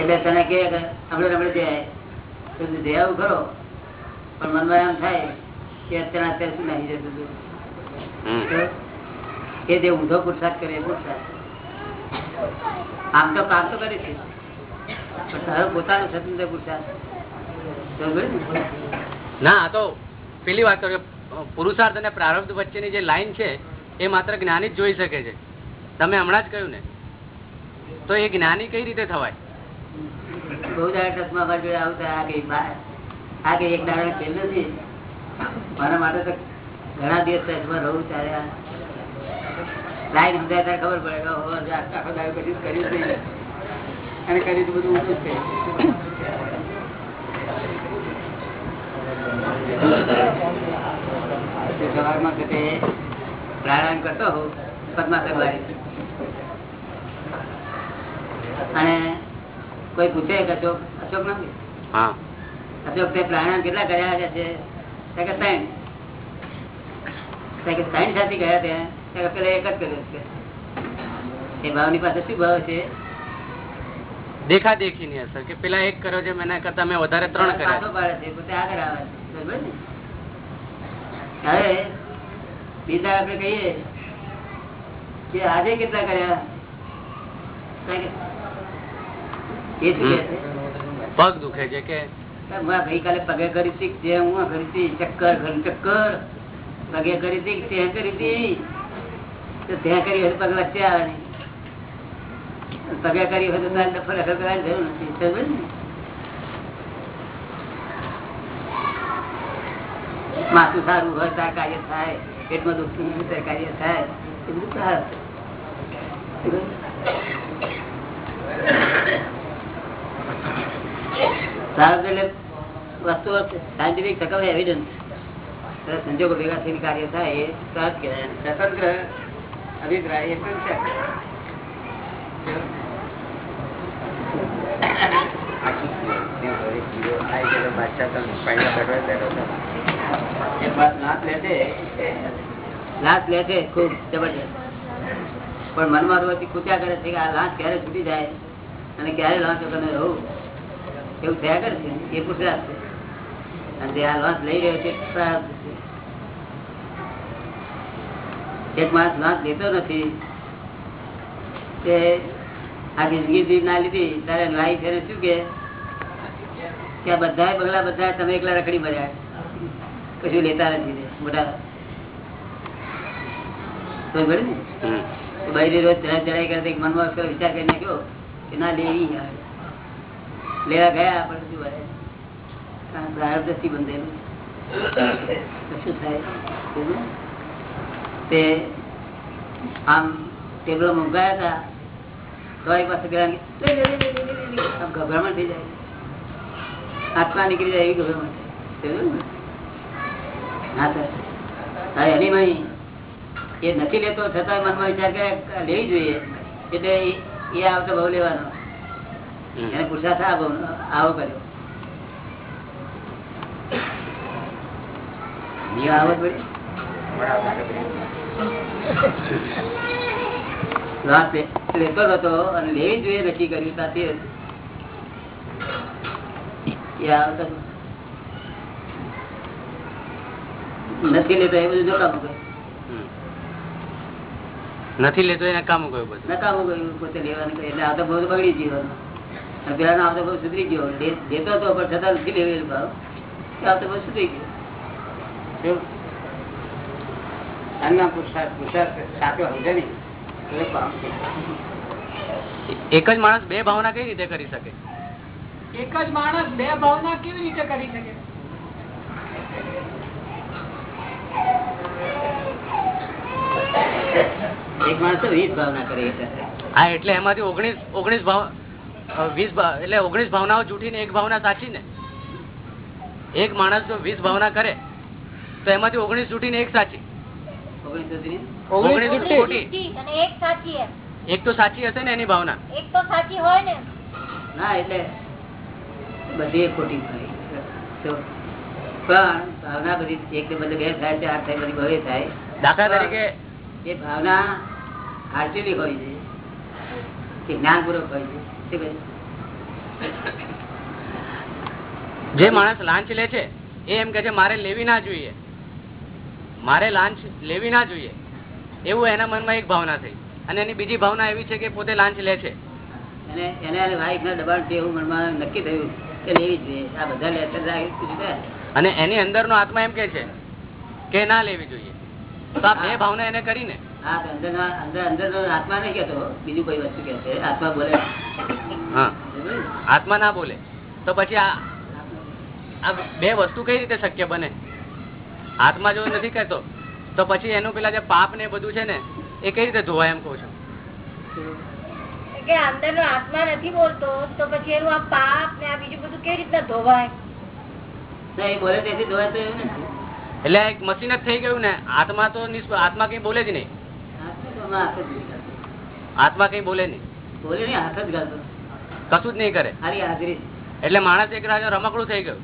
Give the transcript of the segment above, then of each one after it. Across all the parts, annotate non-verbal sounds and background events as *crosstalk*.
એટલે તને કે હમણાં હમણાં જાય તો તું ખરો. પણ મનમાં એમ થાય કે અત્યારે અત્યારે શું જતું હતું. તો એ જે ઊંધો પુરસાદ કરે પુરસાદ. આમ તો કામ તો કરે છે. પણ તારો પોતાનો સ્વતંત્ર પુરસાદ. ના? આ તો પેલી વાત કે પુરુષાર્થ અને પ્રારબ્ધ વચ્ચેની જે લાઈન છે એ માત્ર જ્ઞાની જ જોઈ શકે છે. તમે હમણાં જ કહ્યું ને. તો એ જ્ઞાની કઈ રીતે થવાય? બહુ દાડા ચશ્મા અમારી જોડે આવતા, આ કઈ આ કઈ એક દાડા ખેલ નથી. મારા માટે તો ઘણા દિવસ ચશ્મા રહું ત્યારે લાઈન સમજાય ત્યારે ખબર પડે કે આખો દાડો કશું કર્યું નહીં અને કર્યું તો બધું ઊંચું જ પ્રાણાયામ કરતો હોઉં, પદ્માસન વાળી. અને કોઈ પૂછે કે અશોક અશોક નથી? હા. અશોક તે પ્રાણાયામ કેટલા કર્યા છે? કે ત્રણ. કે ત્રણ સાથી ગયા ત્યાં પેલા એક જ કર્યો છે. એ ભાવની પાસે શું ભાવ છે? દેખા દેખી ની અસર કે પેલા એક કર્યો છે એના કરતા મેં વધારે ત્રણ કર્યા પાડે છે પોતે આગળ આવે છે. બરોબર ને? હવે બીજા આપણે કહીએ કે આજે કેટલા કર્યા? પગ દુખે છે કે? ગઈકાલે પગે કરી હતી જે હું કરી હતી ચક્કર ચક્કર. પગે કરી હતી ત્યાં કરી હતી. તો ત્યાં કરી હોય પગ વચ્ચે આવે નહીં. પગે કરી હોય તો તારે ડફર ડફર કરવાની જરૂર નથી. સમજ ને? માથું સારું હોય તાર કાર્ય થાય પેટમાં દુખતું હોય તાર કાર્ય થાય. એ બધું સારું. એટલે સાયન્ટિફિક એવિડન્સ સંજોગો ભેગા થઈને કાર્ય થાય એ સહજ કહેવાય સ્વતંત્ર અભિપ્રાય એ પણ છે. લે છે. ખૂબ જબરજસ્ત. પણ મનમાં રોજથી કૂત્યા કરે છે કે આ લાત ક્યારે છૂટી જાય અને ક્યારે લાત વગર રહું? એવું થયા કરે છે એ પુરુષાર્થ છે. અને જે આ લઈ રહ્યો છે એક માણસ લાત લેતો નથી. તે આ જિંદગી ના લીધી તારે લાઈફ એને શું કે? આ બધા બગલા બધા તમે એકલા રખડી ભર્યા. કશું લેતા નથી બધા તો ને? ભાઈ રોજ ચડાઈ ચડાઈ કરતા મનમાં વિચાર કરીને ગયો કે ના લેવી યાર લેવા ગયા પણ શું કારણ પ્રારબ્ધથી બંધેલું. કશું થાય તે આમ ટેબલો મૂકાયા હતા. તો એક પાસે. આમ ગભરામણ થઈ જાય. આત્મા નીકળી જાય એવી ગભરામણ? હા સર. એની માં એ નથી લેતો છતાં મનમાં વિચાર કરે કે લેવી જોઈએ. એટલે એ- એ આવતો બહુ લેવાનો. એને પુરુષાર્થ આવો કર્યો. લેતો નતો અને લેવી જોઈએ નક્કી કર્યું ત્યાંથી એ નથી લેતો એ બધું નકામું કર્યું નથી લેતો એને કામ ગયું બધું. નકામું કર્યું પોતે લેવાનું એટલે એટલે તો બહુ બગડી જીવન પેલાનો આવતો બહુ સુધરી ગયો. દેતો હતો પણ છતાં નથી લેવેલ ભાવ આવતો બહુ સુધરી ગયો. એક જ માણસ બે ભાવના કેવી રીતે કરી શકે? એક જ માણસ બે ભાવના કેવી રીતે કરી શકે? એક માણસ વીસ ભાવના કરે એ હા એટલે એમાંથી ઓગણીસ ઓગણીસ ભાવ વીસ ભાવ- એટલે ઓગણીસ ભાવનાઓ જૂઠીને એક ભાવના સાચી ને? એક માણસ જો વીસ ભાવના કરે તો એમાંથી ઓગણીસ સાચી. જુઠ્ઠી અને એક સાચી એક તો સાચી હશે ને એની ભાવના. એક તો સાચી હોય ને. ના એટલે બધી એક ખોટી પણ ભાવના બધી એક બદલે બે થાય ચાર થાય બધી ભવે થાય. દાખલા તરીકે એ ભાવના હાર્ટેલી હોય છે કે જ્ઞાનપૂર્વક હોય છે? જે માણસ લાંચ લે છે એ એમ કે છે મારે લેવી ના જોઈએ. મારે લાંચ લેવી ના જોઈએ. એવું એના મનમાં એક ભાવના થઈ. અને એની બીજી ભાવના એવી છે કે પોતે લાંચ લે છે. અને એને અંદર ના આત્મા એમ કે છે કે ના લેવી જોઈએ. તો આ બે ભાવના એને કરીને આત્મા નહીં કહેતો બીજું કોઈ વસ્તુ કે છે. આત્મા બોલે. હા. આત્મા ના બોલે. તો પછી આ આ બે વસ્તુ કઈ રીતે શક્ય બને? આત્મા જો નથી કહેતો તો પછી એનું પેલા જે પાપ ને એ બધું છે ને એ કઈ રીતે ધોવાય એમ કહું છું? કે અંદર નો આત્મા નથી બોલતો તો પછી એનું આ પાપ ને આ બીજું બધું કેવી રીતના ધોવાય? એટલે એક મશીન જ થઈ ગયું ને આત્મા તો આત્મા કઈ બોલે જ નહીં. આત્મા કઈ બોલે નહીં? બોલે નહીં હાથ જ ગાતો કશું જ નહીં કરે? ખાલી હાજરી. એટલે માણસ એક રાજા રમકડું થઈ ગયું.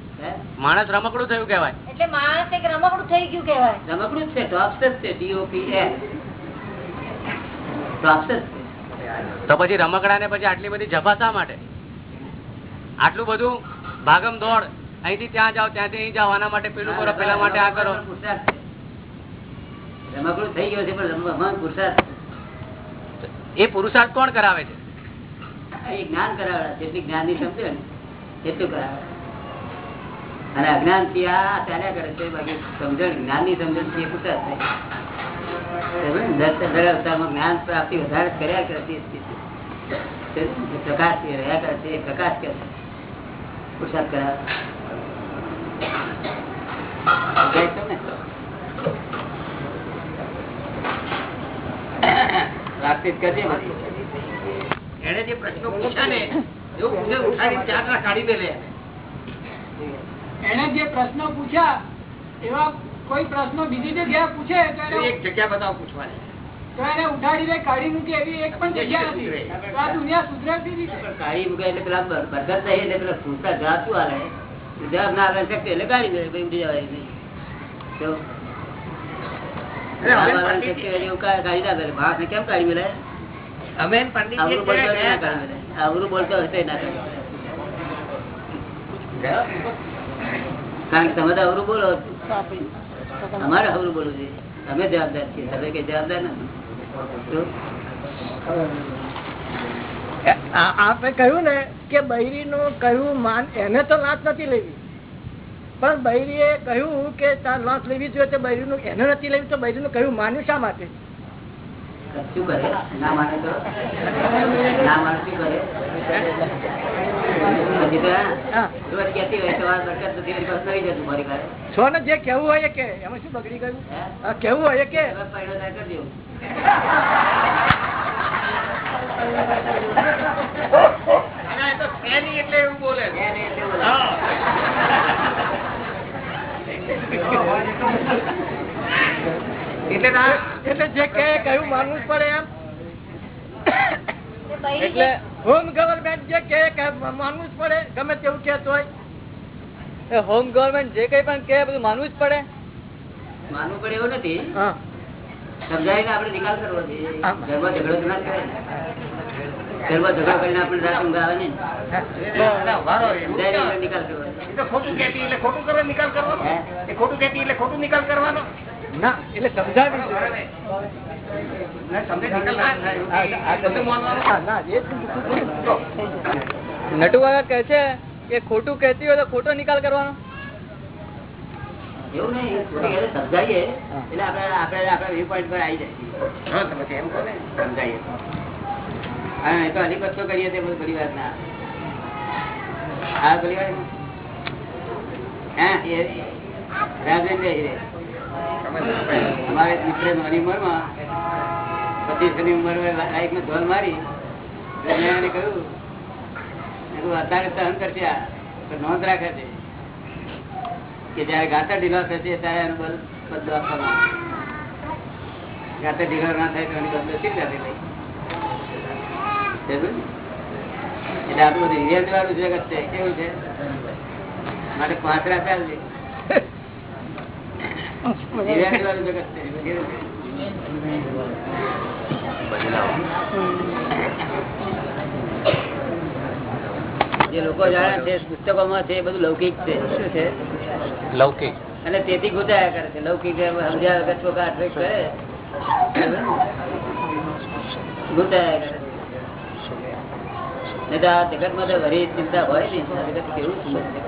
માણસ રમકડું થયું કેવાય એટલે માણસ એક રમકડું થઈ ગયું કેવાય રમકડું છે ટોપ્સ જ છે ડીઓપી જ છે. તો પછી રમકડા ને પછી આટલી બધી શા માટે? આટલું બધું ભાગમ દોડ અહીંથી ત્યાં જાઓ ત્યાંથી અહીં જાઓ આના માટે પેલું કરો પેલા માટે આ કરો. રમકડું થઈ ગયું છે પણ રમવામાં પુરસાદ છે. એ પુરુષાર્થ કોણ કરાવે છે? જ્ઞાન કરાવે જેટલી જ્ઞાનની સમજે ને, એટલું કરાવે. અને અજ્ઞાનથી આ ચાલ્યા કરે છે. સમજણ જ્ઞાન સમજણથી પુરુષાર્થ થાય. જ્ઞાન પ્રાપ્તિ વધારે કર્યા કરે? જે પ્રકાશ રહ્યા કરે છે પ્રકાશ કે છે. પુરુષાર્થ કરાવે? વાતચીત કરજે એને જે પ્રશ્નો પૂછ્યા ને એવું પૂછે ઉઠાડી ચાર ના કાઢી દે લે એને. જે પ્રશ્નો પૂછ્યા એવા કોઈ પ્રશ્નો બીજી જગ્યા પૂછે તો એક જગ્યા બતાવો પૂછવાની. તો એને ઉઠાડીને કાઢી મૂકી એવી એક પણ જગ્યા નથી. તો આ દુનિયા સુધરે કેવી કાઢી મૂકે એટલે પેલા બર- નહીં એટલે પેલા પૂછતા જવાબ શું આલે. જવાબ ના આવે એટલે કાઢી દે તો જવાબ આવવાની શક્તિ હોય એવું કા- કાઢી ના દે માણસને કેમ કાઢી અમે આવરું બોલતો ના. કારણ કે તમે તો અવરું બોલો. અમારે અવરું બોલવું છે અમે જવાબદાર છીએ. તમે કઈ જવાબદાર નથી આપે કહ્યું ને કે બૈરી નું કહ્યું માન એને તો વાત નથી લેવી. પણ બૈરી એ કહ્યું કે તાર લાંચ લેવી જોઈએ તો બૈરી નું એને નથી લેવી તો બૈરી નું કહ્યું માન્યું શા માટે? જે કેવું હોય કે એમાં શું બગડી ગયું? કેવું હોય કે. એટલે એવું બોલે એટલે બોલો. *laughs* એટલે ના એટલે જે કે કયું માનવું જ પડે એમ? એટલે હોમ ગવર્મેન્ટ જે કે કે માનવું જ પડે ગમે તેવું કેતો હોય હોમ ગવર્મેન્ટ જે કઈ પણ કે બધું માનવું જ પડે. માનવું પડે એવું નથી. હા. સમજાવીને આપણે નિકાલ કરવો જોઈએ. ઘરમાં ઝઘડો ના ને. ઘરમાં ઝઘડો કરીને આપણે રાત ઊંઘ આવે ને. નિકાલ ખોટું કેતી એટલે ખોટું નિકાલ કરવાનો? ખોટું કહેતી એટલે ખોટું નિકાલ કરવાનો? ના એટલે સમજાવી ના, સમજે નિકાલ ના થાય. એ બધું માનવાનું. હા, ના એ જ તો, નટુ કાકા કહે છે કે ખોટું કહેતી હોય તો ખોટો નિકાલ કરવાનો? એવું નહીં સમજાવીએ. એટલે આપણે આપણે આપણા વ્યૂ પોઈન્ટ પર આવી જાય. સમજાવીએ. હા એ તો અધિપત્ય કરીએ તે બધું બધી વાત ના હા બધી વાત હા મિત્ર નાની ઉંમરમાં પચીસની ઉંમર લાઈફમાં ધોલ મારી મેં એને કહ્યું અત્યારે સહન કરશે આ, નોંધ રાખે છે કે જયારે ગાતર ઢીલો થશે ત્યારે એનું બલ બદલો આપવાનો ગાતર ઢીલો ના થાય તો એની બદલો લઈ સમજ્યું ને? એટલે આટલું બધું રિવેન્જ વાળું જગત છે કેવું છે? માટે પાંચરા ચાલજે. રિવેન્જ વાળું જગત છે જે લોકો જાણે છે પુસ્તકોમાં છે એ બધું લૌકિક છે. શું છે? લૌકિક. અને તેથી ગુજાયા કરે છે. લૌકિક સમજ્યા વગર છોકરા કરે. ગુજાયા કરે નહીં તો આ જગતમાં તો વરી ચિંતા હોય નહીં જગત કેવું સુંદર છે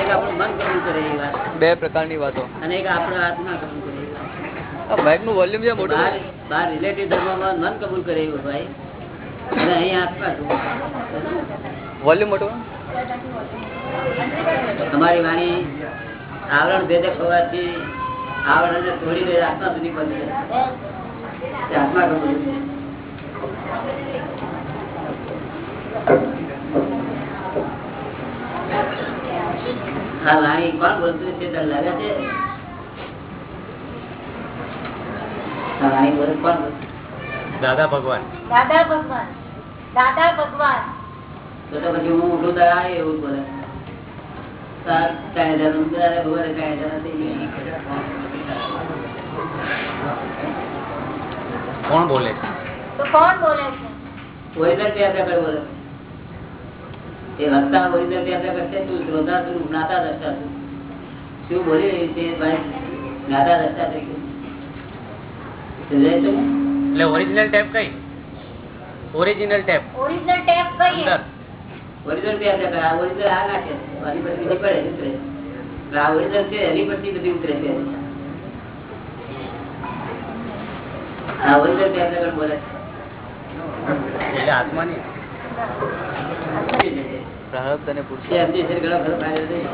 એક આપણું મન કબૂલ કરે એ બે પ્રકારની વાતો. અને એક આપણો આત્મા કબૂલ કરે બાઇકનું વોલ્યુમ છે મોટું. બહાર બહાર રિલેટિવ ધર્મમાં મન કબૂલ કરે એવું ભાઈ અને અહીં આત્મા વોલ્યુમ મોટું? તમારી વાણી આવરણ ભેદક હોવાથી આવરણ તોડીને આત્મા સુધી પહોંચી જાય આત્મા કબૂલ હા આ કોણ બોલતું છે? તને લાગે છે? આ બોલે કોણ દાદા ભગવાન. દાદા ભગવાન. દાદા ભગવાન. તો તો પછી હું ઉઠું ત્યારે એવું બોલે. કાયદા હજાર થઈ ગયા. કોણ બોલે છે? તો કોણ બોલે છે? ઓરિજિનલ રેકર્ડ બોલે. એ વક્તા ઓરિજિનલ ત્યાં છે તું શ્રોતા તું જ્ઞાતા દ્રષ્ટા તું. શું બોલે છે ભાઈ? જ્ઞાતા દ્રષ્ટા તરીકે સમજાય છે એટલે ઓરિજિનલ ટેપ કઈ? ઓરિજિનલ ટેપ ઓરિજિનલ ટેપ કઈ અંદર. ઓરિજિનલ ટેપ આ ઓરિજિનલ આ નાખે. પર બીજી પડે ઉતરે. આ ઓરિજિનલ છે એની પરથી બધી ઉતરે છે. આ ઓરિજિનલ ટેપ રેકર્ડ બોલે. એટલે આત્માની છે પ્રારબ્ધ અને પુરુષ. એ એમની છે ઘણો ખરો ફાયદો થઈ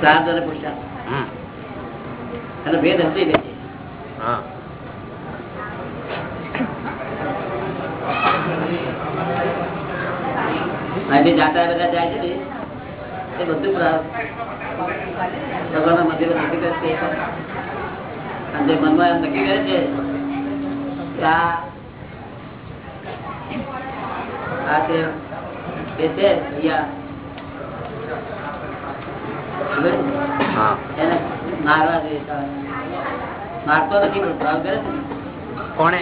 પ્રાર્થ અને પુરુષાર્થ અને ભેદ હતી ગઈ હા. અહીંથી જાતા બધા જાય છે ને એ બધું પ્રાર્થ ભગવાનના મંદિરો નક્કી કરે છે અને જે મનમાં એમ નક્કી કરે છે આ તે એને મારવા જોઈએ મારતો નથી પણ ભાવ કરે કોણે?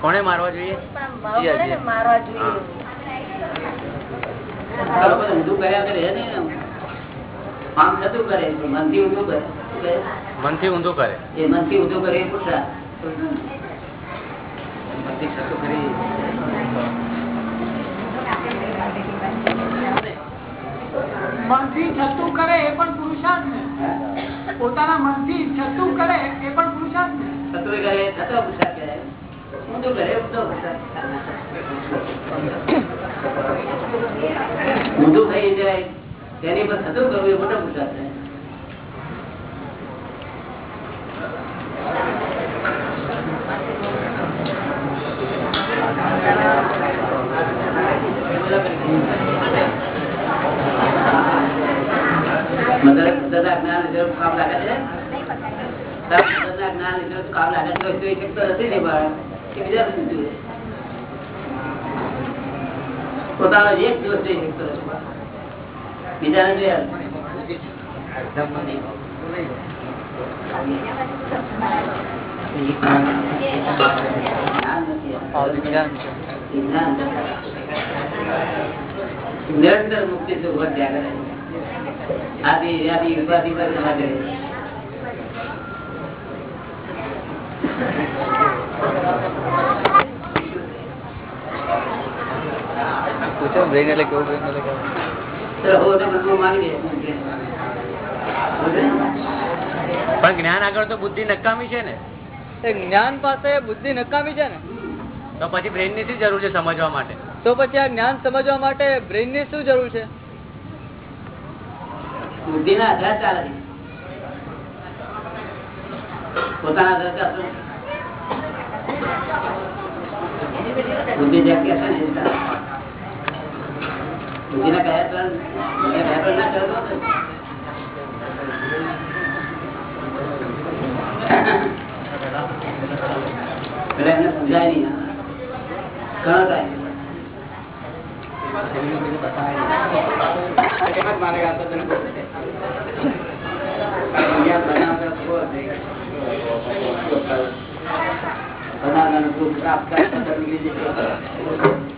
કોણે મારવા જોઈએ? મારવા જોઈએ ઊંધું કર્યા કરે નહીં ને. આમ થતું કરે મનથી ઊંધું કરે? મનથી ઊંધું કરે. એ મનથી ઊંધું કરે એ મનથી થતું કરી મનથી છતું કરે એ પણ પુરુષાર્થ ને પોતાના મનથી છતું કરે એ પણ પુરુષાર્થ ને થતું કરે થતો પુરુષાર્થ કહેવાય. ઊંધું કરે ઊંધો પુરુષાર્થ. ઊંધું થઈ જાય. તેની પર થતું કરવું એ મોટો પુરસાદ છે. કામ લાગે છે? પોતાના એક દોષ થઈ બીજાને જોયા જ્ઞાન નથી આ વિજ્ઞાન છે વિજ્ઞાન નિરંતર મુક્તિ સુખ થયા કરે આદિ વ્યાધિ ઉપાધિ પર ના કરે પૂછો બ્રેન એટલે કેવું બ્રેન એટલે કેવું તો હો તો બધું માની લે પણ જ્ઞાન આગળ તો બુદ્ધિ નકામી છે ને. જ્ઞાન પાસે બુદ્ધિ નકામી છે ને? તો પછી બ્રેનની શું જરૂર છે સમજવા માટે? તો પછી આ જ્ઞાન સમજવા માટે બ્રેનની શું જરૂર છે? બુદ્ધિ ના આધાર ચાલે પોતાના આધાર ચાલતો બુદ્ધિ જ્યાં કે. બુદ્ધિના કયા પર બુદ્ધિના પર ના ચાલતો હતો. એમને સમજાય નહીં ઘણો ટાઈમ છબીનું બધું બતાવે એમ જ માનેગા તો તને બોલ દે. અહીંયા બનાવતા બનાવવાનું દુઃખ આપતા નીકળી જશે.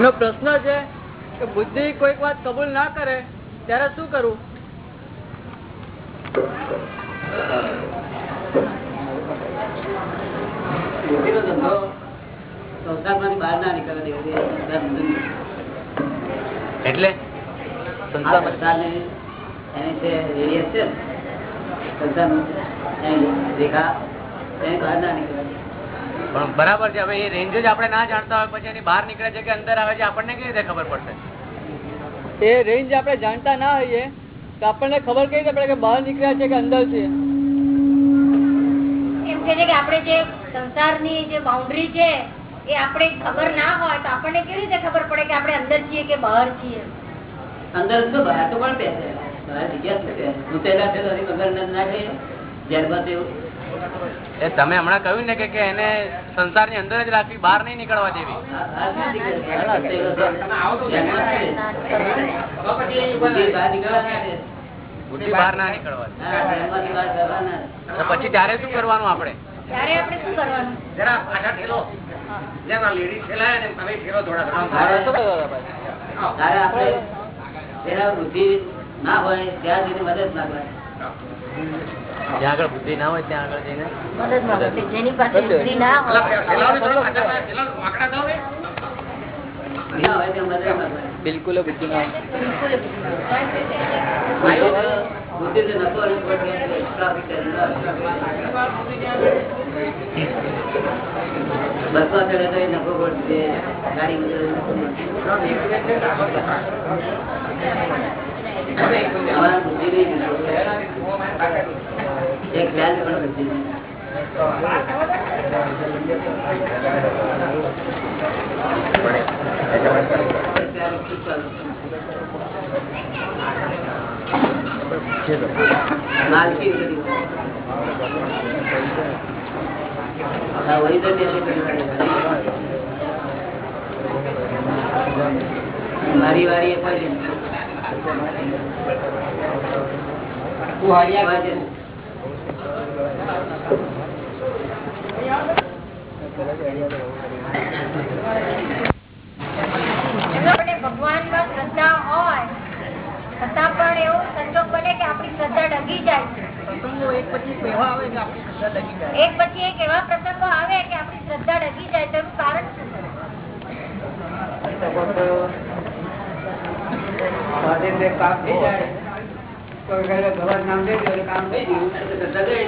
એનો પ્રશ્ન છે કે બુદ્ધિ કોઈક વાત કબૂલ ના કરે ત્યારે શું કરવું. સંસાર એટલે એની રેખા એની બહાર ના. પણ બરાબર છે હવે એ રેન્જ જ આપણે ના જાણતા હોય પછી એની બહાર નીકળે છે કે અંદર આવે છે આપણને કેવી રીતે ખબર પડશે? એ રેન્જ આપણે જાણતા ના હોઈએ તો આપણને ખબર કેવી રીતે પડે કે બહાર નીકળ્યા છે કે અંદર છે? એમ કે છે કે આપણે જે સંસારની જે બાઉન્ડ્રી છે એ આપણે ખબર ના હોય તો આપણને કેવી રીતે ખબર પડે કે આપણે અંદર છીએ કે બહાર છીએ? અંદર તો બહાર તો પણ પહેરે? બહાર જગ્યા છે ઘૂસેલા છે તો ખબર ના જાય ત્યારબાદ એવું. એ તમે હમણાં કહ્યું ને કે એને એને સંસારની અંદર જ રાખવી બહાર નહીં નીકળવા દેવી. બુદ્ધિ બહાર ના ના નીકળવા ના પછી ત્યારે શું કરવાનું આપણે? ને ના હોય ત્યાં સુધી મદદ ના કરે. જ્યાં આગળ બુદ્ધિ ના હોય ત્યાં આગળ જઈને બિલકુલ બુદ્ધિ ના બસમાં ચડે તો એ નફો પડશે. ગાડી બુદ્ધિ નહીં એક ધ્યાન પણ નથી. મારી વારી એ. તું. આપણે ભગવાનમાં શ્રદ્ધા હોય છતાં પણ એવો સંજોગ બને કે આપણી શ્રદ્ધા ડગી જાય છે. એક પછી એક એવા પ્રસંગો આવે કે આપણી શ્રદ્ધા ડગી જાય તેનું કારણ શું કામ થઈ જાય. કામ થઈ ગયું. શ્રદ્ધા હોય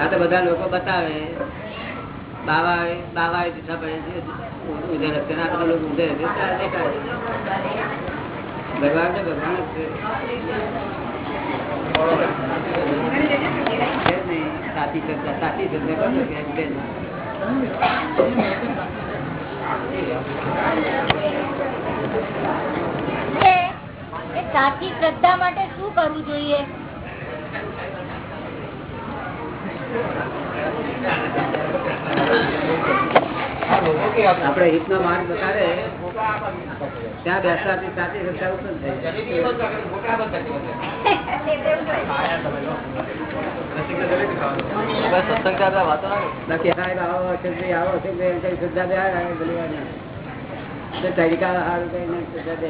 આ તો બધા લોકો બતાવે. બાવા બાવા દીઠા પડે છે. તો લોકો ઉધે રસ્તે ભગવાન તો ભગવાન જ છે. સાચી શ્રદ્ધા માટે શું કરવું જોઈએ? આપણે રીતના માર્ગ બતાવે. ત્યાં બેસવાથી સાચી શ્રદ્ધા ઉત્પન્ન થઈ બસ સત્સંગથી આપણે વાતો બાકી સાહેબ આવો અશોકભાઈ આવો અશોકભાઈ કઈ શ્રદ્ધા બે આવે ભલી વાર ના. તો તરીકા સારું કઈ શ્રદ્ધા બે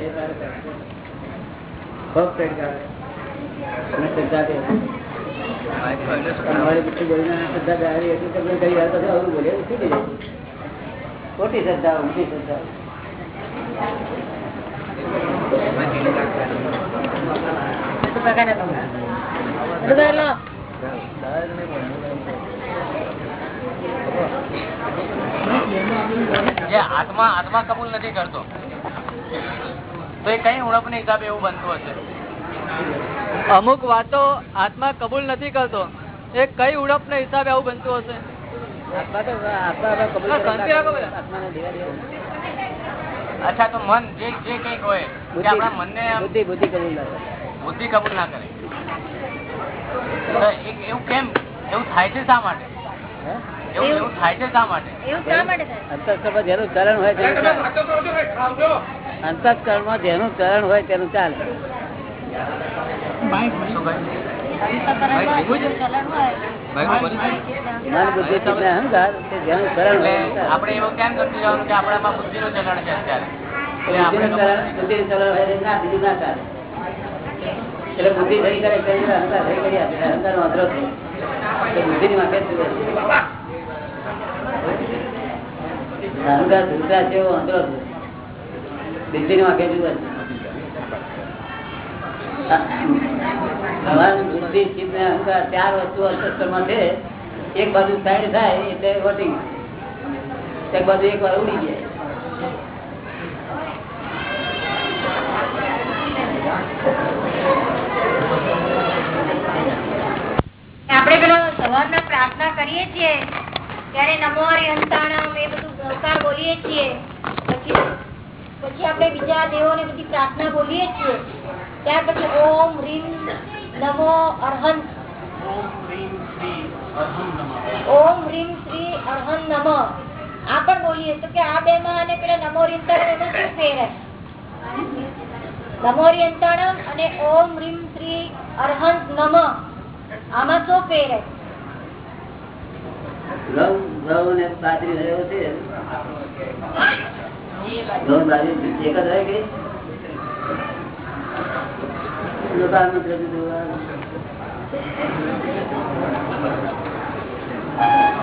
ખૂબ તરીકા શ્રદ્ધા બે. તમારી બુદ્ધિ બોલીને શ્રદ્ધા જાહેરી હતી તમને કઈ વાર પછી અવરું બોલે એવું છૂટી જાય ખોટી શ્રદ્ધા ઊંધી શ્રદ્ધા. જે આત્મા આત્મા કબૂલ નથી કરતો. તો એ કઈ ઉણપ ને હિસાબે એવું બનતું હશે? અમુક વાતો આત્મા કબૂલ નથી કરતો. એ કઈ ઉડપ ને હિસાબે આવું બનતું હશે? આત્મા તો આત્મા કબૂલ હા, કરવા શાંતિ રાખો બધા. આત્માને દેવા દેવા. અચ્છા તો મન જે જે કંઈક હોય કે આપણા મનને બુદ્ધિ બુદ્ધિ કબૂલ ના કરે. બુદ્ધિ કબૂલ ના કરે. એવું કેમ? એવું થાય છે શા માટે? એવું એવું થાય છે શા માટે? જેનું હોય તેનું અંતઃકરણમાં જેનું ચલણ હોય તેનું ચાલે. શું કહ્યું બુદ્ધિ. આપણે એવું કેમ સમજી જવાનું કે આપણામાં બુદ્ધિનું ચલણ છે અત્યારે? એટલે બુદ્ધિ સહી કરે અહંકાર સહી કરી આપે અહંકાર નો અધરો છે? માફે. અહંકાર એવો અંધરો માફે જુએ મન બુદ્ધિ ચિત્ત ને આપણે પેલો સવારના પ્રાર્થના કરીએ છીએ. ત્યારે નમો હરિહંતાણમ, એ બધું ગણકાર બોલીએ છીએ. પછી પછી આપણે બીજા દેવોને બધી પ્રાર્થના બોલીએ છીએ. ત્યાર પછી ઓમ, રીમ નમો અર્હંત ઓમ રીમ શ્રી અર્હન નમ આ પણ બોલીએ તો કે આ બે માં અને પેલા નમો એમાં શું ફેર હે? નમો અને ઓમ રીમ શ્રી અર્હન નમ। આમાં શું ફેર છે? એક જ રહે જુદું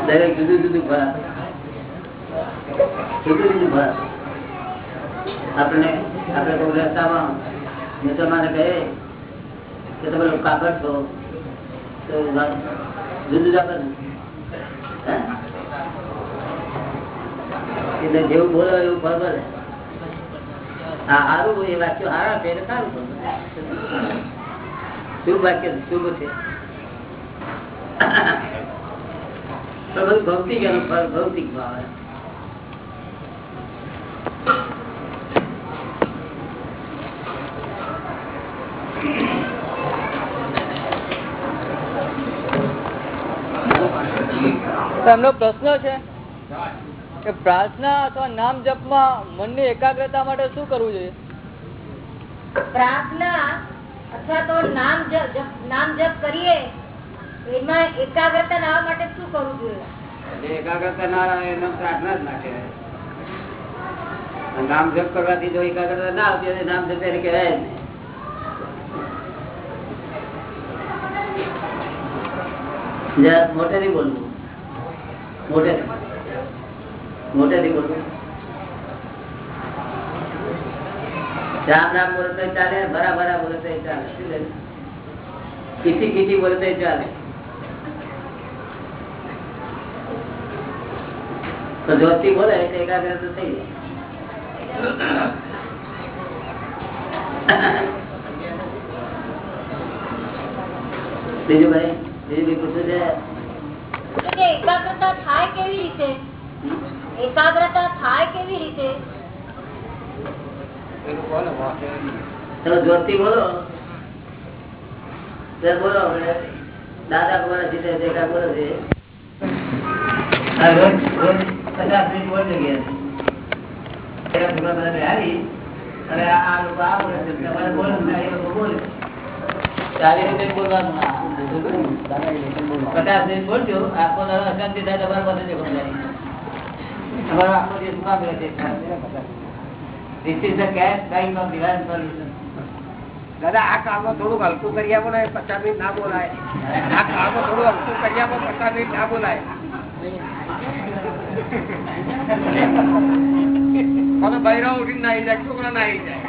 દરેક જુદું જુદું ખોરાક જુદું જુદું ખોરાક આપણે આપણે કોઈ રસ્તામાં મુસલમાને કહે કે તમે લોકો કાગળ છો, તો જુદું જુદા? એટલે જેવું બોલો એવું ફળ ભરે સારું એ વાક્યો સારા સારું. શુભ વાક્ય શુભ છે. ભૌતિક ભૌતિક ભાવે એમનો પ્રશ્ન છે? કે પ્રાર્થના અથવા નામ જપમાં મનની એકાગ્રતા માટે શું કરવું જોઈએ? પ્રાર્થના અથવા તો નામ જપ નામ જપ કરીએ એમાં એકાગ્રતા લાવવા માટે શું કરવું જોઈએ? એકાગ્રતા ના આવે એનો પ્રાર્થના જ ના કહેવાય. નામ જપ કરવાથી જો એકાગ્રતા ના આવતી હોય નામ જપ એને કહેવાય નહીં. મોટેથી બોલવું. મોટેથી. મોટેથી બોલવું રામ રામ બોલે તો ચાલે, ભરા ભરા બોલે ચાલે. શું? કીચી કીચી બોલે તો ચાલે. તો જોરથી બોલે એટલે એકાગ્રતા થઈ બીજું ભાઈ, બીજું કઈ છે? તો એકાગ્રતા થાય એકાગ્રતા થાય કેવી રીતે? જોરથી બોલો દાદા બોલે છે તે દેખા બોલે છે. પચાસ મિનિટ બોલ બેહાડી અને આ લોકો આ બોલે તમારે બોલો એ લોકો બોલે બોલવાનું. પચાસ મિનિટ બોલજો. આખો દાડો અશાંતિ થાય તમારા પાસે જ. તમારો આખો દિવસ કામ This is the cash kind of divine solution. દાદા આ કામમાં થોડુંક હલકું કરી આપો ને પચાસ મિનિટ ના બોલાય. આ કામમાં થોડું હલકું કરી આપો પચાસ મિનિટ ના બોલાય. તમે બૈરા ઉઠીને નાહી જાય છોકરા નાહી જાય.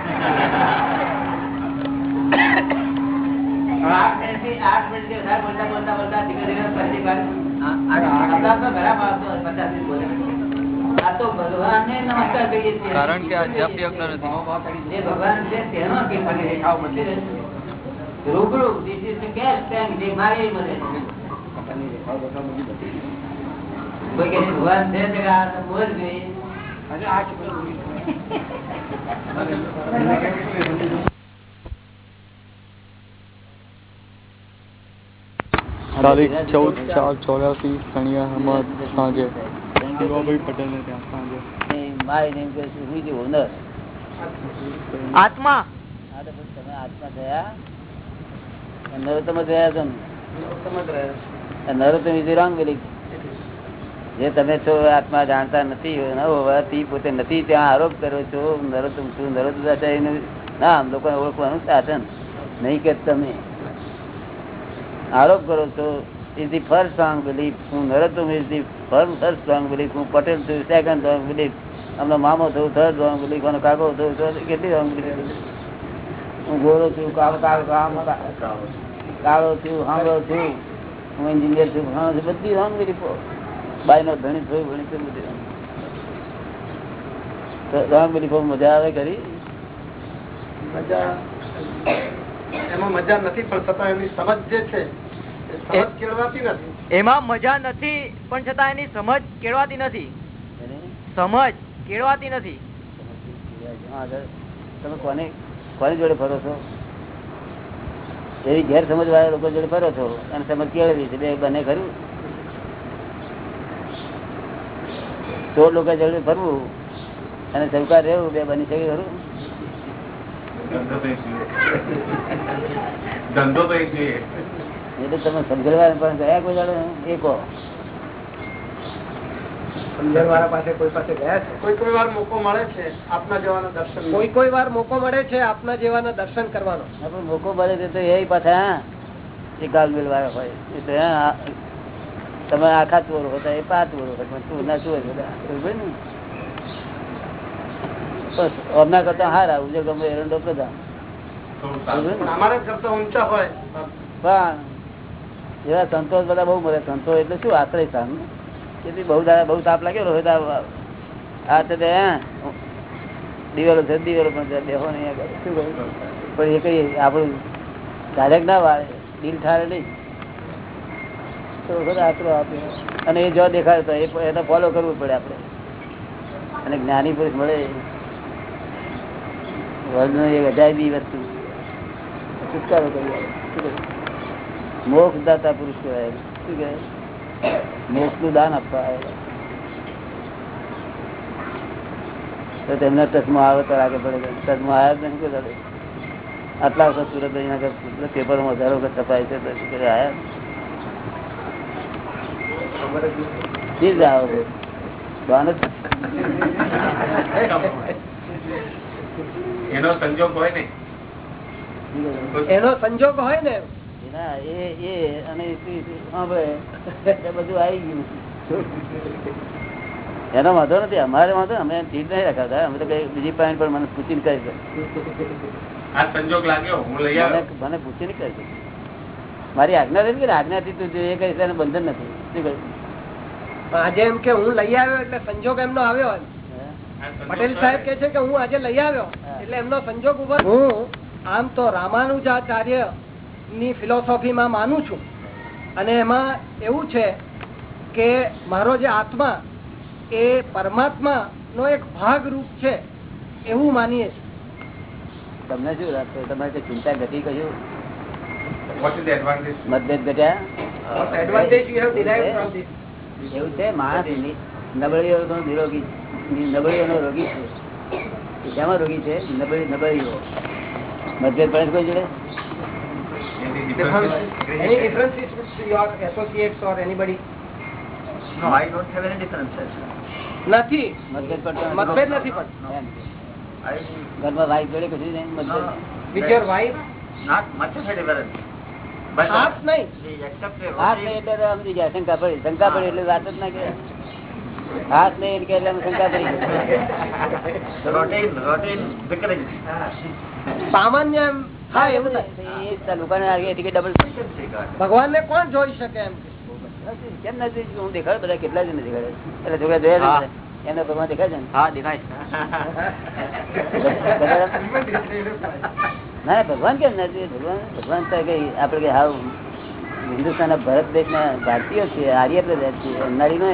આઠ મિનિટ બોલતા બોલતા બોલતા ધીમે ધીમે પચાસ મિનિટ બોલે. કારણ કે આ જપ યજ્ઞ નથી જે ભગવાન છે તેનો કૃપાને દેખાવ મળશે ને. રૂબરૂ this is the cash જે મારે મળે કોઈ કહે ભગવાન છે તો આ તો બોલ જોઈએ. તારીખ ચૌદ ચાર ચોર્યાસી શનિવાર અહમદ ત્યાં સાંજે. આત્મા? હા તો તમે આત્મા થયા? નરોત્તમ જ રહ્યા નરોત્તમ તમે છો આત્મા જાણતા નથી ન પોતે નથી ત્યાં આરોપ કરો છો નરોત્તમ છું નરોત્તમ આચાર્યનું નામ લોકોને ઓળખવાનું સાધન. નહીં કે તમે. આરોપ કરો છો is the first strong belief, હું Narottam is the first strong belief, હું પટેલ છું, સેકન્ડ સ્ટ્રોંગ બિલીફ, અમનો મામો થયું, થર્ડ રોંગ બિલીફ અને કાકો થયું third. કેટલી રોંગ બિલીફ? હું ગોરો છું, કાળો કાળો કાળો છું હાંગો છું, હું એન્જિનિયર છું હા છું, બધી રોંગ બિલીફો. બાય નો ધણી થયું, ભણી છું બધી રોંગ બિલીફો. મજા આવે કરી મજા. એમાં મજા નથી, પણ છતાં એની સમજ જે છે એમાં મજા નથી પણ છતાં એની સમજ કેળવાતી નથી. સમજ કેળવાતી નથી. તમે કોને કોની જોડે ફરો છો? એવી ગેર સમજ વાળા લોકો જોડે ફરો છો? અને સમજ કેળવી છે બે બને ખરું? ચોર લોકો જોડે ફરવું અને સૌકાર રહેવું બે બની શકે ખરું? ધંધો તો એક જોઈએ. એટલે તમે સમજણવા પણ ગયા કોઈ દાડો? એ કહો. પાસે ગયા કોઈ કોઈ વાર મોકો મળે છે આપના જવાના દર્શન કોઈ કોઈ વાર મોકો મળે છે આપના જેવાના દર્શન કરવાનો. હા, પણ મોકો મળે છે તો એ પાછા હા, એ ગાલમેલ વાળા હોય. એ તો હા, આ- તમે આખા ચોર હતા એ પાંચ ચોર હતા તું ના ચોર હતા બસ અમના કરતા હારા ઉજળ ગમે એરંડો પ્રધાન. અમારા કરતા ઊંચા હોય. પણ એવા સંતોષ બધા બહુ મળે. સંતો એટલે શું? આશ્રય સ્થાન કેટલી બહુ બહુ તાપ લાગ્યો હોય આ- છે તે હા, છે દિવેલો પણ છે, નહીં શું કહ્યું પણ એ કઈ આપણું ડાયરેક્ટ ના વાળે દિલ ઠારે નહીં. તો બધા આશરો આપે. અને એ જો દેખાય તો એને ફોલો કરવું પડે આપણે. અને જ્ઞાની પુરુષ મળે. વર્લ્ડનો એક અજાયબી વસ્તુ. છુટકારો કરી? મોક્ષ દાતા પુરુષ કહેવાય. શું કહેવાય? મોક્ષનું દાન આપવા આવેલા તો તેમના ટચમાં આવે તો આગળ પડે ટચમાં આવ્યા જ નહીં દાડે. આટલા વખત સુરત અહીંયા પેપરમાં હજારો વખત છપાય છે તો શું કરે? આવ્યા જી આવો દાન એનો સંજોગ હોય ને. એનો સંજોગ હોય ને. ના, એ એ અને સાંભળે બધું આવી ગયું. એનો વાંધો નથી અમારે વાંધો અમે ચીજ નહીં રખાતા. અમે તો કઈ બીજી પાણી પણ મને પૂછીને કરી દે. આ સંજોગ લાગ્યો હું લઈ મને આવ્યો. મને પૂછીને દે. મારી આજ્ઞા નથી કે આજ્ઞાથી તું જે કહીશ એને બંધન નથી. શું કહ્યું? આજે એમ કે હું લઈ આવ્યો એટલે સંજોગ એમનો આવ્યો પટેલ સાહેબ કે છે કે હું આજે લઈ આવ્યો એટલે એમનો સંજોગ ઊભો હું? આમ તો રામાનુજાચાર્ય ની ફિલોસોફીમાં માનું છું. અને એમાં એવું છે કે મારો જે આત્મા એ પરમાત્માનો એક ભાગ રૂપ છે એવું માનીએ છીએ. તમને શું લાગતું તમારે ચિંતા ઘટી advantage? મતભેદ ઘટ્યા? એવું છે? માણસ નબળીઓ નિરોગી નબળીઓનો રોગી છે. શેમાં રોગી છે? નબળી નબળીઓ. મતભેદ પડે કોઈ જોડે? Any Difference- difference? Any differences with your associates or anybody? No, I don't have any differences. નથી મતભેદ નથી? I ઘરમાં વાઈફ જોડે કશું નહીં મતભેદ with your wife not much of a difference. But હાથ નહીં એટલે સમજી ગયા શંકા પડી શંકા પડી એટલે વાત જ ના કે હાથ નહીં કે એટલે શંકા પડી The routine સામાન્ય જ. ભગવાન ને કોણ જોઈ શકે એમ? કેમ નથી હું દેખાડ બધા કેટલા જણ દેખાડે એટલે જોયા છે એમને ભગવાન દેખાય છે હા દેખાય ના ભગવાન કેમ નથી ભગવાન ભગવાન તો કઈ આપડે કઈ હાવ હિન્દુસ્તાન ભારત દેશ ના ભારતીય છીએ આર્ય પ્રજા છીએ અનારી no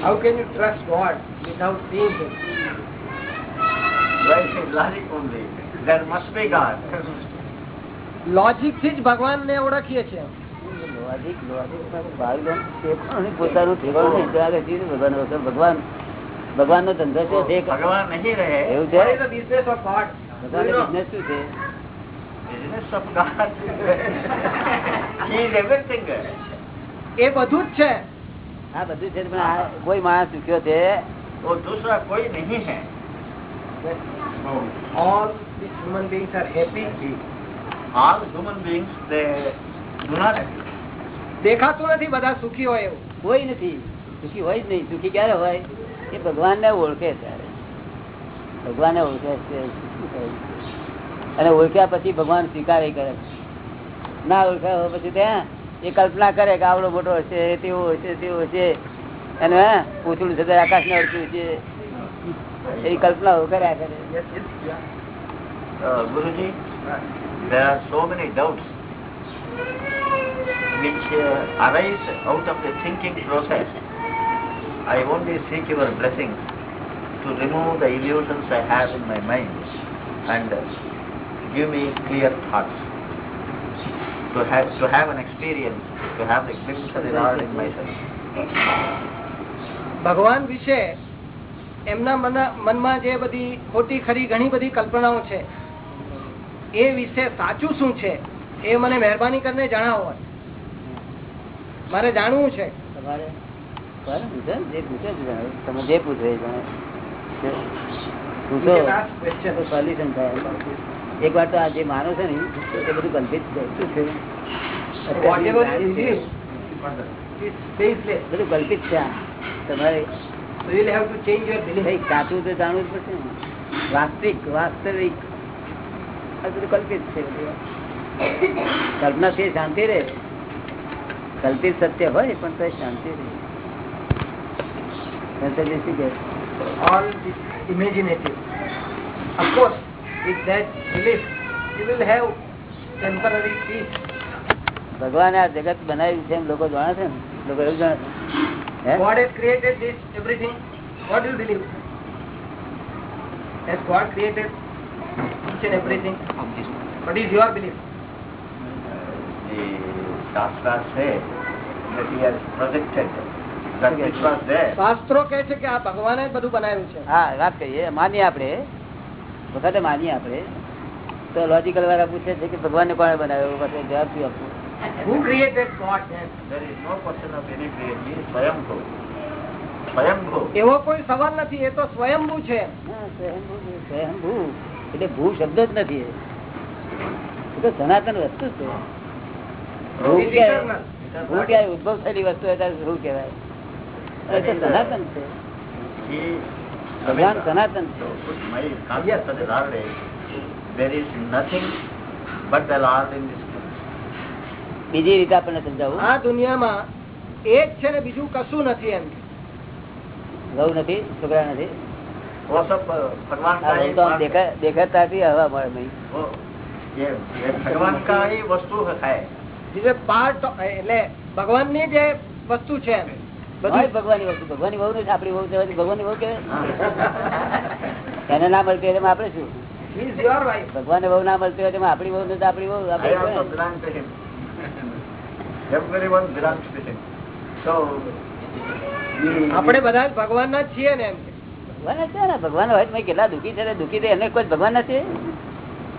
how can you trust God him. લોજિકથી જ ભગવાન ને ઓળખીએ છીએ ભગવાન નો ધંધો છે ભગવાન એ બધું જ છે. હા બધું છે પણ કોઈ માણસ ચૂક્યો છે? કોઈ નહીં હે All. All human beings they do not દેખાતું નથી બધા સુખી હોય એવું. કોઈ નથી. સુખી હોય જ નહીં. સુખી ક્યારે હોય? એ ભગવાન ને ઓળખે ત્યારે. ભગવાન ને ઓળખે? અને ઓળખ્યા પછી ભગવાન સ્વીકાર કરે. ના ઓળખ્યા પછી ત્યાં એ કલ્પના કરે કે આવડો મોટો હશે તેવો હશે તેવો હશે. અને હે, પૂછડું છે આકાશ ને અડતું છે એ કલ્પના કર્યા કરે. Guruji there are so many doubts which uh, arise out of the thinking process I only seek your blessing to remove the illusions I have in my mind and uh, give me clear thoughts to have to have an experience to have the glimpse of the Lord in myself ભગવાન વિશે એમના મન- મનમાં જે બધી ખોટી ખરી ઘણી બધી કલ્પનાઓ છે એ વિશે સાચું શું છે એ મને મહેરબાની કરીને જણાવો. મારે જાણવું છે. તમારે? જે પૂછે તમે જે પૂછો સોલ્યુશન થાય. એક વાર તો આ જે માનો છે ને એ બધું કન્ફ્યુઝ છે. શું. બધું કલ્પિત છે તમારે સાચું તો જાણવું જ પડશે વાસ્તવિક વાસ્તવિક. કલ્પિત છે કલ્પના થી શાંતિ રે કલ્પિત સત્ય હોય પણ તો શાંતિ કહે? all this imaginative. Of course, with that belief, you will have temporary peace. ભગવાન આ જગત બનાવ્યું છે એમ લોકો જાણે છે ને લોકો એવું જાણે છે God has created this everything. What do you believe? Has God created each and everything? What is your belief? the Shastras say that he has projected that which was there. શાસ્ત્રો કહે છે કે આ ભગવાને બધું બનાવ્યું છે હા વાત કહીએ માનીએ આપણે વખતે માનીએ આપણે તો લોજિકલ વાળા પૂછે છે કે ભગવાનને કોણે બનાવ્યો વખતે જવાબ શું આપવું Who created God? There is no question of any creation. He is Swayambhu. Swayambhu. એવો કોઈ સવાલ નથી એ તો સ્વયંભૂ છે સ્વયંભૂ સ્વયંભૂ એટલે ભૂ શબ્દ જ નથી એ. એ તો સનાતન વસ્તુ છે. ભૂ ક્યાંય ઉદ્ભવ થયેલી વસ્તુ શું કહેવાય? સનાતન છે. ભગવાન સનાતન છે. So, put my concept of the Lord is there is nothing but the Lord in this બીજી રીતે આપણને સમજાવું? આ દુનિયામાં એક છે ને બીજું કશું નથી એમ. ગૌ નથી છોકરા નથી. वो सब अ, भगवान આ का ગૌ ही તો આમ દેખા- દેખાતાથી હવા મળે નહીં वो ये, ये भगवान का ही वस्तु है જે પાર્ટ એટલે ભગવાનની જે વસ્તુ છે એમ હોય બધું ભગવાનની વસ્તુ ભગવાનની બહુ નથી આપણી બહુ છે ભગવાનની બહુ કે એને ના મળતી હોય તેમાં આપણે શું He is your wife. ભગવાનને બહુ ના મળતી હોય તેમાં આપણી બહુ નથી આપણી બહુ I આપણે also કોને? belong to him. Everyone belongs to him. So, we- આપણે બધા જ ભગવાનના જ છીએ ને એમ ભગવાન છે ને ભગવાન હોય મેં કેટલા દુઃખી છે દુઃખી તો એને કોઈ ભગવાન નથી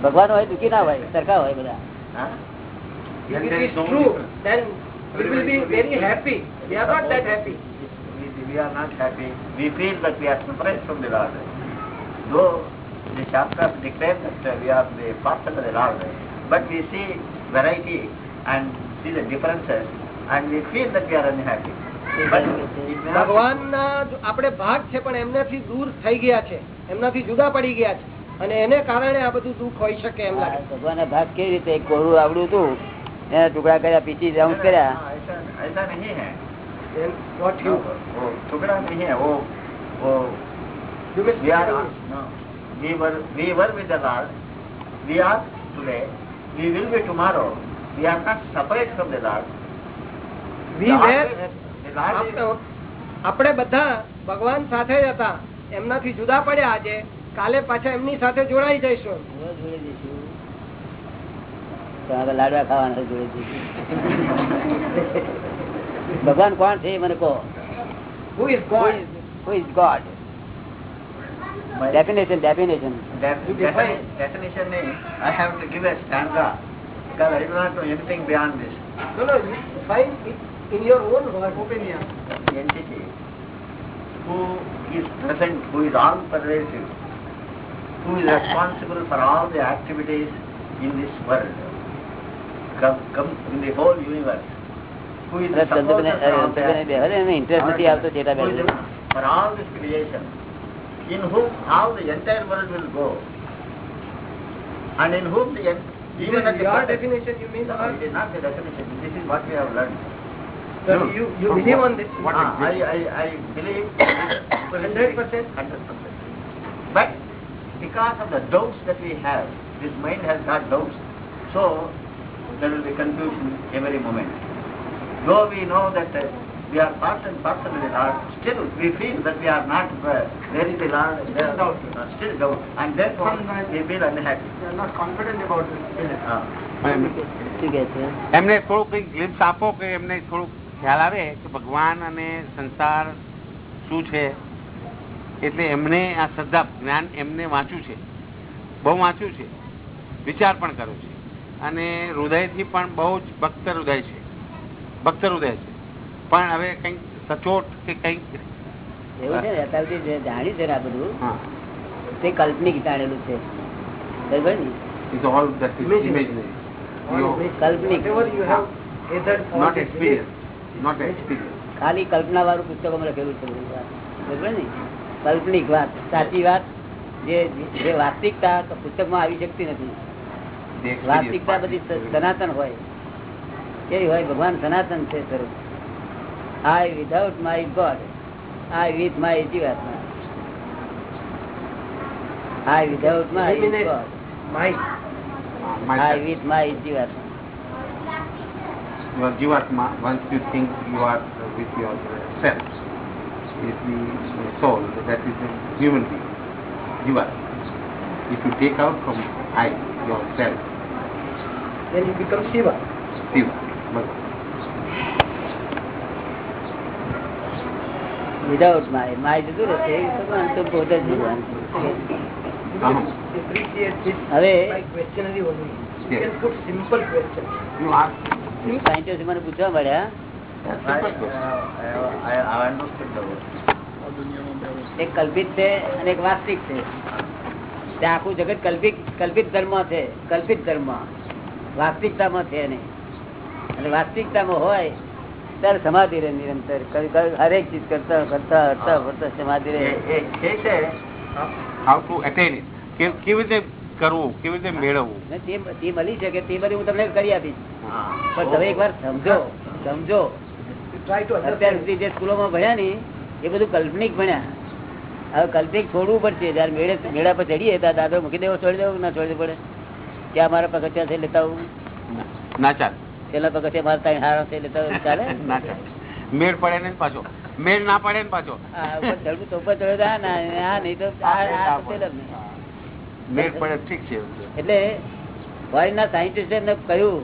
ભગવાન હોય દુઃખી ના હોય સરખા હોય બધા uh, but we see variety and see the differences and we feel that we are unhappy. ભગવાન ના આપણે ભાગ છે પણ એમનાથી દૂર થઈ ગયા છે. એમનાથી જુદા પડી ગયા છે. અને એને કારણે આ બધું દુઃખ હોઈ શકે એમ લાગે. ભગવાન ભાગ કેવી રીતે? કોરું આવડું હતું એના ટુકડા કર્યા પીસી રાઉન્ડ કર્યા. એસા નહીં હે. વોટ યુ ટુકડા નહીં હે we are we were we were with the lord. We are today. We will be tomorrow. આપણે- બધા ભગવાન સાથે જ હતા એમનાથી જુદા પડ્યા આજે કાલે પાછા એમની સાથે જોડાઈ જઈશું હવે લાડવા ખાવાના ભગવાન કોણ છે મને કહો Who is God? Who is God? My- Definition, definition. That defini- definition is, I have to give a stanza because I do not know anything beyond this. No, no, you find it in your own opinion, the entity. Who is present, who is all pervasive, who is responsible for all the activities in this world, come, come in the whole universe, who is the supporter of the for all this creation, in whom how the entire world will go, and in whom the even your definition you mean no, it is not the definition. This is what we have learned. So you, you believe on this? Ah, I, I, I believe *coughs* 100%? 100%. But because of the doubts that we have, this mind has got doubts, so there will be confusion every moment. Though we know that uh, we are part and parcel of the Lord, still we feel that we are not uh, where is the Lord, there, uh, still doubt, and therefore we feel unhappy. You are not confident about this. Ah. શું કે છે એમને થોડું કઈક ગ્લિપ્સ આપો કે એમને થોડુંક ખ્યાલ આવે કે ભગવાન અને સંસાર શું છે? એટલે એમને આ શ્રદ્ધા જ્ઞાન એમને વાંચ્યું છે. બહુ વાંચ્યું છે. વિચાર પણ કર્યો છે. અને હૃદયથી પણ બહુ જ ભક્ત હૃદય છે. ભક્ત હૃદય છે. પણ હવે કંઈક સચોટ કે કંઈક એવું છે ને અત્યારથી જે જાણ્યું છે ને આ બધું હા. તે કલ્પનિક જાણેલું છે. બરાબર ને? કાલ્પનિક. નોટ એક્સપિરિયન્સ ખાલી કલ્પના વાળું પુસ્તકોમાં લખેલું છે વાત. ને? કાલ્પનિક વાત સાચી વાત. જે જે વાસ્તવિકતા પુસ્તકમાં આવી શકતી નથી. વાસ્તવિકતા બધી સનાતન હોય. કેવી હોય? ભગવાન સનાતન છે સ્વરૂપ. I without my God I with my જીવાત્મા. I without my God. I with my જીવાત્મા. your jivatma, once you think you are uh, with your uh, self, is the uh, soul, that is a human being, jivatma. If you take out from I, yourself, Then you become Shiva. Shiva, Bhagavan. Without my my જતું રહેશે એ ભગવાન તો પોતે જ ભગવાન છે. Aham. Appreciate this હવે by questionary only. You Scientist મને પૂછવા મળ્યા. એક કલ્પિત છે અને એક વાસ્તવિક છે. ત્યાં આખું જગત કલ્પિત કલ્પિત ધર્મ છે કલ્પિત ધર્મ. વાસ્તવિકતામાં છે નહીં. અને વાસ્તવિકતામાં હોય ત્યારે સમાધિ રહે નિરંતર. હરેક ચીજ કરતા કરતા હરતા ફરતા સમાધિ રહે. કેવી રીતે કરવું કેવી રીતે મેળવવું? તે તે મળી શકે તે બધી હું તમને કરી આપીશ. પણ તમે એકવાર સમજો સમજો. અત્યાર સુધી જે સ્કૂલોમાં ભણ્યા ને એ બધું કલ્પનિક ભણ્યા. હવે કલ્પિક છોડવું પડશે. જયારે મેળે મેળા પર ચડીએ ત્યારે દાદા મૂકી દેવો છોડી દેવું ના છોડી પડે? ત્યાં આ મારા પગથિયા છે લેતા આવું? ના ચાલ. પેલા પગથિયા મારા ત્યાં હારા છે લેતા આવું ચાલે? *laughs* ના ચાલે. મેળ પડે ને પાછો. મેળ ના પડે ને પાછો. ઉપર ચડવું તો ઉપર ચડ્યો ના નહીં તો મેળ પડે ઠીક સાયન્ટિસ્ટે એમને કહ્યું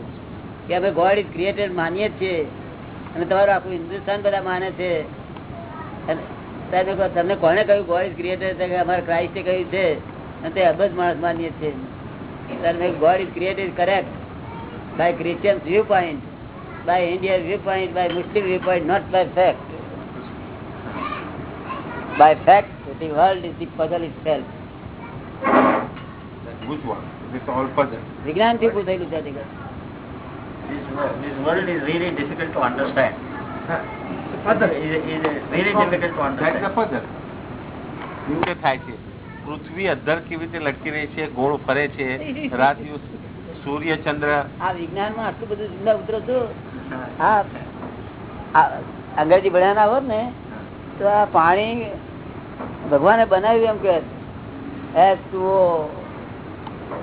કે અમે ગોડ ઇઝ ક્રિએટેડ માનીએ છીએ. અને તમારું આખું હિન્દુસ્તાન બધા માને છે. તમને કોને કહ્યું ગોડ ઇઝ ક્રિએટેડ અમારે ક્રાઇસ્ટે કહ્યું છે. અને તે અબજ માણસ માનીએ છીએ. ત્યારે મેં God is created correct by Christian viewpoint by Indian viewpoint by Muslim viewpoint not by fact by fact the world is the puzzle is self Which one? It's all puzzle. વિજ્ઞાનથી ઉભું થયેલું છે આ જગત. This, wo- this world is really difficult to understand. Puzzle. It is- it is really difficult to That's the understand. puzzle. કેવી રીતે થાય છે પૃથ્વી અધર કેવી રીતે લટકી રહી છે ગોળ ફરે છે રાત દિવસ સૂર્ય ચંદ્ર આ વિજ્ઞાનમાં આટલું બધું જુદા ઉતરો છો અંગ્રેજી ભણ્યા ના હોત ને તો આ પાણી ભગવાને બનાવ્યું એમ કે એસ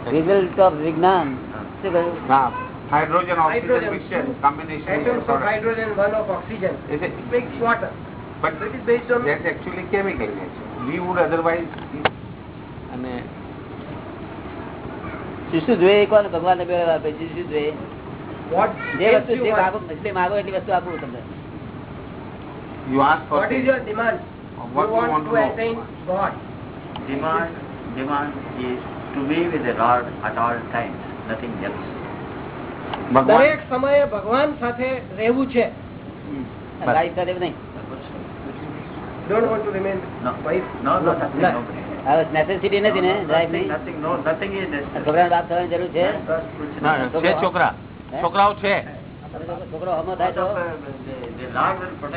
રિઝલ્ટ ઓફ વિજ્ઞાન શું કહ્યું હા hydrogen. Oxygen mixture combination Atoms of hydrogen, one of oxygen. Is it Makes water. but It is based on that's actually chemical nature we would otherwise અને શું શું જોઈએ કોને ભગવાન ને મેળવવા આપે શું શું જોઈએ what જે વસ્તુ જે માગો જેટલી માગો એટલી વસ્તુ આપું તમને you ask for What is things. your demand? What you you want, want to to know. attain God. Demand, demand is to be with the Lord at all times, nothing else. ભગવાન દરેક સમયે ભગવાન સાથે રહેવું છે wife સાથે નહીં don't want to remain No, wife no, no, nothing, No. nobody. હવે નેસેસિટી નથી ને થવાની જરૂર છે ના, છોકરા છોકરાઓ છે છોકરો- હમો થાય તો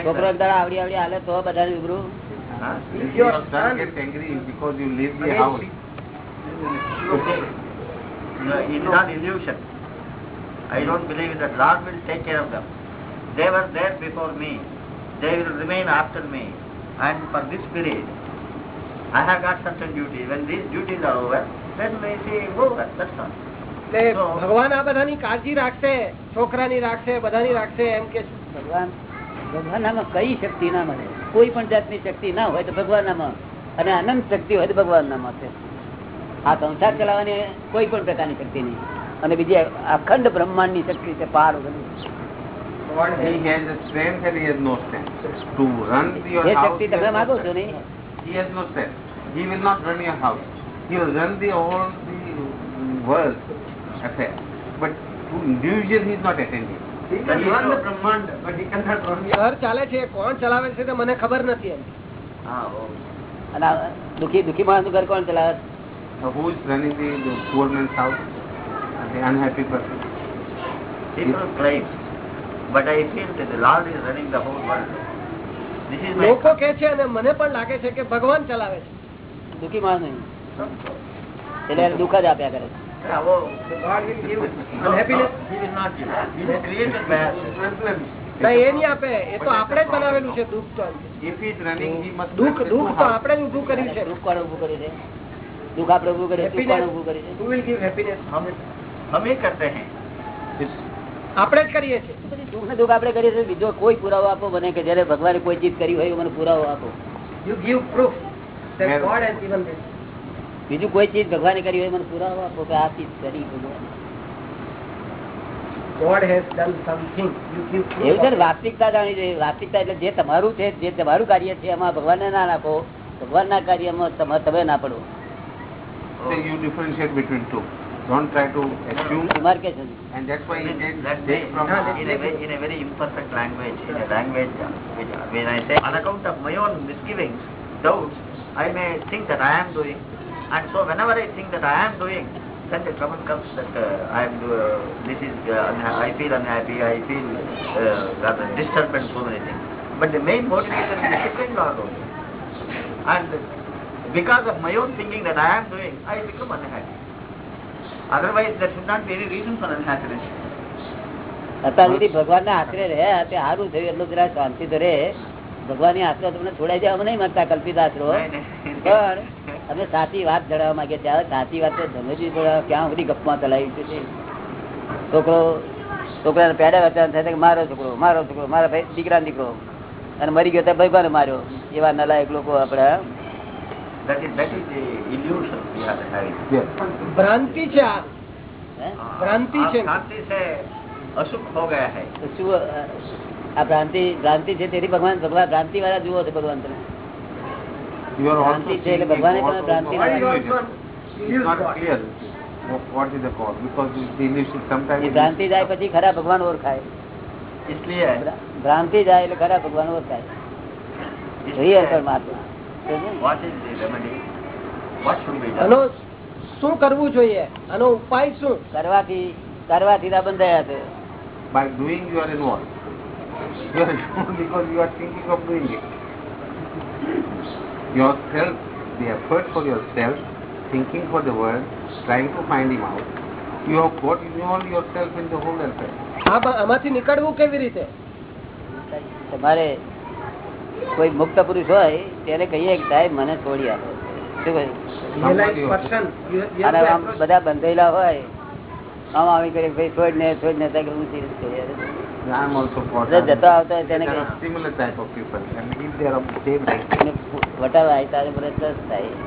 છોકરો. એક દાડા આવડી આવડી હાલે તો બધાને ઉભરું Huh? If your son gets angry because you leave the house Okay. Is not illusion. I don't believe that Lord will take care of them. They were there before me. They will remain after me. And for this period, I have got certain duties. When these duties are over, then we say over. That's all. એટલે ભગવાન આ બધાની કાળજી રાખશે છોકરાની રાખશે બધાની રાખશે એમ કે ભગવાન ભગવાનનામાં કઈ શક્તિ ના મળે કોઈ પણ જાતની શક્તિ ના હોય તો ભગવાનનામાં અને અનંત શક્તિ હોય તો ભગવાનનામાં છે આ સંસાર ચલાવવાની કોઈ પણ પ્રકારની શક્તિ નહીં અને બીજી અખંડ બ્રહ્માંડની શક્તિ છે પાર એ house શક્તિ તમે માગો છો strength. નહીં he has no strength he will not run your house he will run the all the world affair but to individual he is not attending That is so. ઘર ચાલે છે કોણ ચલાવે છે તો મને ખબર નથી Ah, oh. દુખી દુખી માણસનું ઘર કોણ ચલાવે Now, who is running the, the poor man's house the unhappy person People claim, but I feel that the Lord is running the whole world. This is my લોકો કે છે અને મને પણ લાગે છે કે ભગવાન ચલાવે છે દુખી માણસ નહીં એટલે દુઃખ જ આપ્યા કરે છે oh, આપે એ તો આપણે જ બનાવેલું છે દુઃખ તો દુઃખ દુઃખ તો આપણે જ ઉભું કર્યું છે દુઃખ કોણ ઉભું કર્યું છે દુઃખ આપણે ઉભું કર્યું છે, દુઃખ કોણ ઉભું કર્યું છે Who will give happiness? हम हम ही करते हैं It's- આપણે જ કરીએ છીએ પછી દુઃખ ને દુઃખ આપણે કરીએ છીએ બીજો કોઈ પુરાવો આપો મને કે જયારે ભગવાને કોઈ ચીજ કરી હોય એવો મને પુરાવો આપો You give proof that Where- God has given this. બીજું કોઈ ચીજ ભગવાને કરી હોય મને પુરાવો આપો કે આ ચીજ કરી ભગવાન God has done something. You give proof. એવું છે of ને it. વાસ્તવિકતા જાણી જોઈએ વાસ્તવિકતા એટલે જે તમારું છે જે તમારું કાર્ય છે એમાં ભગવાનને ના નાખો ભગવાનના કાર્યમાં તમે તમે ના પડો So you differentiate between two. Don't try to assume. Demarcation. And that's why he said That take way, from in a, very, in a very imperfect language, in a language uh, which, when I say on account of my own misgivings, doubts, I may think that I am doing, and so whenever I think that I am doing, then the trouble comes that uh, I am uh, this is uh, I feel unhappy, I feel uh, rather disturbed and so many things. But the main motivation is the Supreme Lord only. And because of my own thinking that I am doing, I become unhappy. Otherwise, there should not be any reason for unhappiness. અત્યાર સુધી ભગવાનના આશરે રહ્યા તે સારું થયું એટલું જરા શાંતિ તો રે ભગવાનની આશરો તમને છોડાઈ જવા નહીં મળતા કલ્પિત આશરો. પણ અમે સાચી વાત જણાવવા માંગીએ ત્યારે સાચી વાત તો સમજવી ક્યાં બધી ગપમાં ચલાવી છે છોકરો છોકરાને પેડા વચન થાય કે મારો છોકરો મારો છોકરો મારા ભાઈ દીકરા દીકરો. અને મરી ગયો ત્યાં ભાઈ માર્યો. એવા નલાયક લોકો આપડે ભ્રાંતિ છે ભ્રાંતિ છે ભ્રાંતિ ભગવાન ભગવાન વાળા જુઓ છો ભગવાન તમે ભ્રાંતિ છે એટલે ભગવાને ભ્રાંતિ જાય પછી ખરા ભગવાન ઓળખાય ભ્રાંતિ જાય એટલે ખરા ભગવાન ઓળખાય રિયલ પરમાત્મા. આનો શું કરવું જોઈએ આનો ઉપાય શું કરવાથી કરવાથી ના બંધાયા છે By doing you are involved. You are involved because you are thinking of doing it. Yourself, the effort for yourself, thinking for the world, trying to find him out. You have got involved yourself in the whole affair. હા પણ આમાંથી નીકળવું કેવી રીતે તમારે કોઈ મુક્ત પુરુષ હોય ત્યારે કહીએ કે સાહેબ મને છોડી આપો. શું અને આમ બધા બંધાયેલા હોય આમ આવી કરે ભાઈ છોડ ને છોડ ને for બધા જતા આવતા હોય તેને વટાવા આવે ત્યારે બધા થાય.